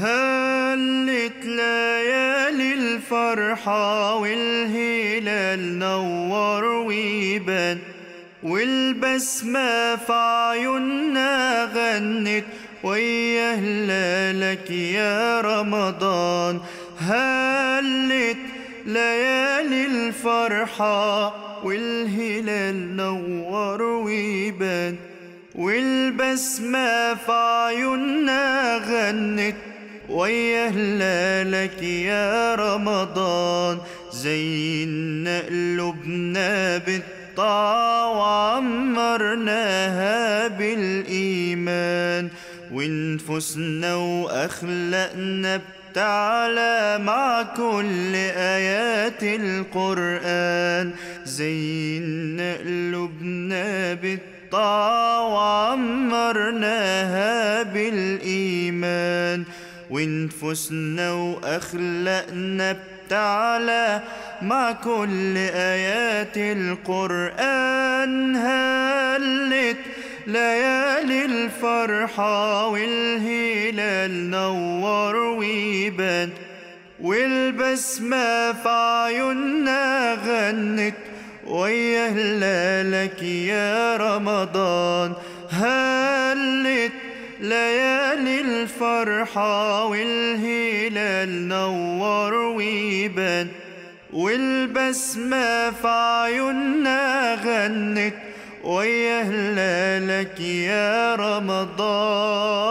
هلت ليالي الفرحة والهلال نور ويبان والبسمة في عيوننا غنت ويا هلالك يا رمضان. هلت ليالي الفرحة والهلال نور ويبان والبسمة في عيوننا غنت ويا هلالك يا رمضان زينا قلوبنا بالطاعة وعمرناها بالإيمان. ونفوسنا وأخلاقنا بتعلى مع كل آيات القرآن. زينا قلوبنا بالطاعة وعمرناها بالإيمان. ونفوسنا وأخلاقنا بتعلى مع كل آيات القرآن. هلت ليالي الفرحة والهلال نور ويبان والبسمة في عيوننا غنت ويا هلالك يا رمضان. هلت ليالي الفرحة والهلال نور ويبان والبسمة في عيوننا غنت ويا هلالك يا رمضان.